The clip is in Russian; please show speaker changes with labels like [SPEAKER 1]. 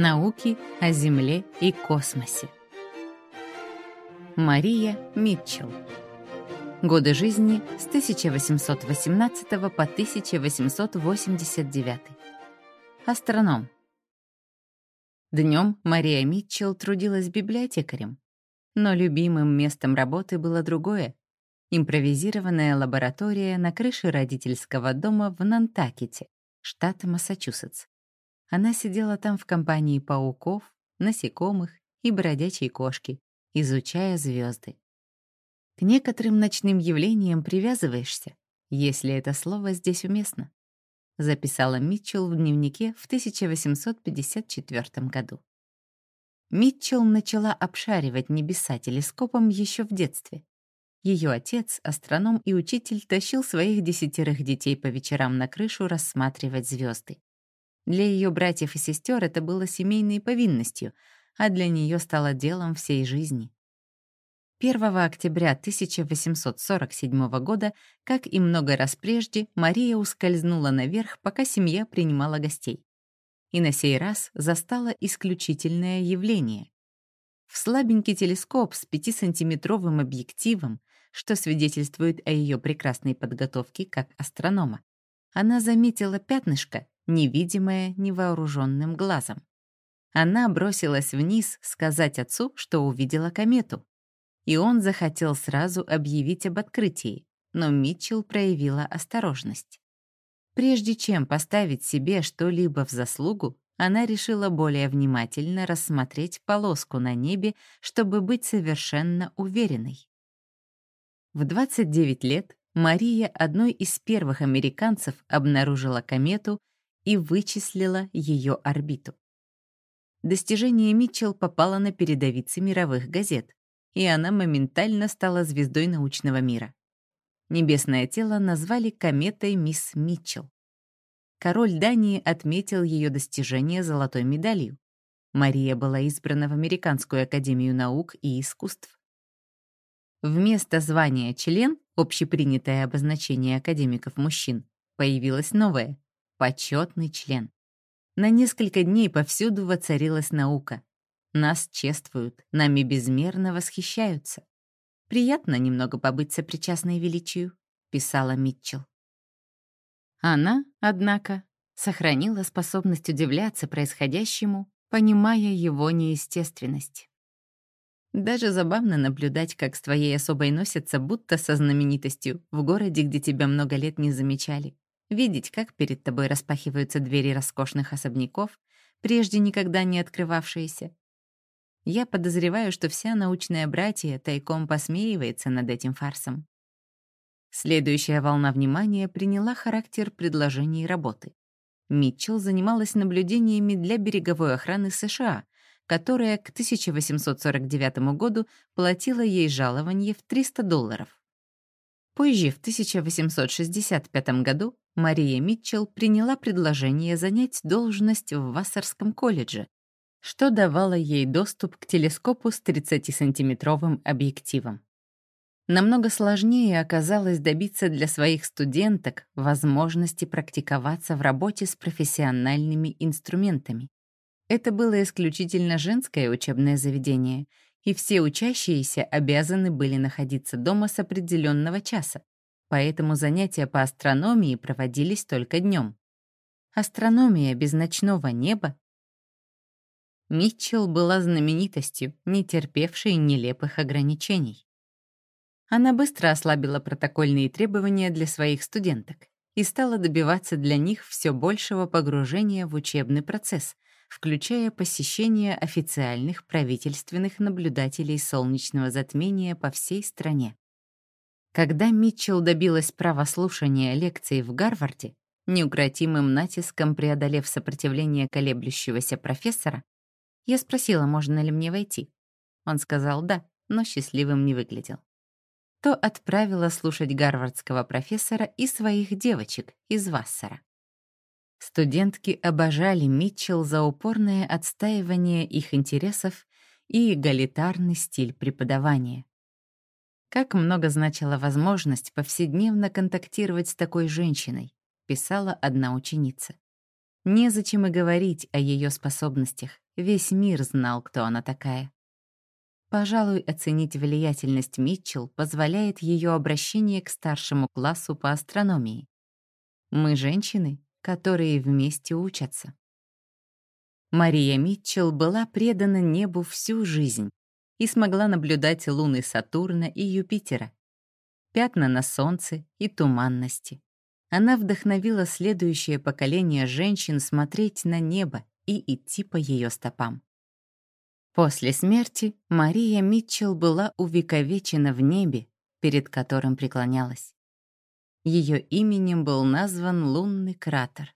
[SPEAKER 1] Науки о Земле и космосе. Мария Митчелл. Годы жизни с 1818 по 1889. Астроном. Днем Мария Митчелл трудилась библиотекарем, но любимым местом работы было другое — импровизированная лаборатория на крыше родительского дома в Нантакете, штат Массачусетс. Она сидела там в компании пауков, насекомых и бродячей кошки, изучая звезды. К некоторым ночным явлениям привязываешься, если это слово здесь уместно, записала Митчелл в дневнике в 1854 году. Митчелл начала обшаривать небеса телескопом еще в детстве. Ее отец, астроном и учитель, тащил своих десятерых детей по вечерам на крышу рассматривать звезды. Для ее братьев и сестер это было семейной повинностью, а для нее стало делом всей жизни. 1 октября 1847 года, как и много раз прежде, Мария ускользнула наверх, пока семья принимала гостей. И на сей раз застала исключительное явление. В слабенький телескоп с 5-сантиметровым объективом, что свидетельствует о ее прекрасной подготовке как астронома, она заметила пятнышко, невидимое невооруженным глазом. Она бросилась вниз сказать отцу, что увидела комету. И он захотел сразу объявить об открытии, но Митчелл проявила осторожность. Прежде чем поставить себе что-либо в заслугу, она решила более внимательно рассмотреть полоску на небе, чтобы быть совершенно уверенной. В 29 лет Мария одной из первых американцев обнаружила комету и вычислила ее орбиту. Достижение Митчелл попало на передовицы мировых газет, и она моментально стала звездой научного мира. Небесное тело назвали кометой мисс Митчелл. Король Дании отметил ее достижение золотой медалью. Мария была избрана в Американскую академию наук и искусств. Вместо звания член, общепринятое обозначение академиков мужчин, появилось новое почетный член. На несколько дней повсюду воцарилась наука. Нас чествуют, нами безмерно восхищаются. Приятно немного побыть сопричастной величию, писала Митчелл. Она, однако, сохранила способность удивляться происходящему, понимая его неестественность. Даже забавно наблюдать, как с твоей особой носятся, будто со знаменитостью, в городе, где тебя много лет не замечали видеть, как перед тобой распахиваются двери роскошных особняков, прежде никогда не открывавшиеся. Я подозреваю, что вся научная братья тайком посмеивается над этим фарсом. Следующая волна внимания приняла характер предложений работы. Митчелл занималась наблюдениями для береговой охраны США, которая к 1849 году платила ей жалование в 300 долларов. Позже, в 1865 году, Мария Митчелл приняла предложение занять должность в Вассерском колледже, что давало ей доступ к телескопу с 30-сантиметровым объективом. Намного сложнее оказалось добиться для своих студенток возможности практиковаться в работе с профессиональными инструментами. Это было исключительно женское учебное заведение, и все учащиеся обязаны были находиться дома с определенного часа, поэтому занятия по астрономии проводились только днем. Астрономия без ночного неба? Митчелл была знаменитостью, не терпевшей нелепых ограничений. Она быстро ослабила протокольные требования для своих студенток и стала добиваться для них все большего погружения в учебный процесс, включая посещение официальных правительственных наблюдателей солнечного затмения по всей стране. Когда Митчелл добилась права слушания лекций в Гарварде, неукротимым натиском преодолев сопротивление колеблющегося профессора, я спросила, можно ли мне войти. Он сказал «да», но счастливым не выглядел. То отправила слушать гарвардского профессора и своих девочек из Вассера. Студентки обожали Митчелл за упорное отстаивание их интересов и эгалитарный стиль преподавания. Как много значила возможность повседневно контактировать с такой женщиной, писала одна ученица. Незачем и говорить о ее способностях, весь мир знал, кто она такая. Пожалуй, оценить влиятельность Митчелл позволяет ее обращение к старшему классу по астрономии. Мы женщины, которые вместе учатся. Мария Митчелл была предана небу всю жизнь и смогла наблюдать луны Сатурна и Юпитера, пятна на солнце и туманности. Она вдохновила следующее поколение женщин смотреть на небо и идти по ее стопам. После смерти Мария Митчелл была увековечена в небе, перед которым преклонялась. Ее именем был назван лунный кратер.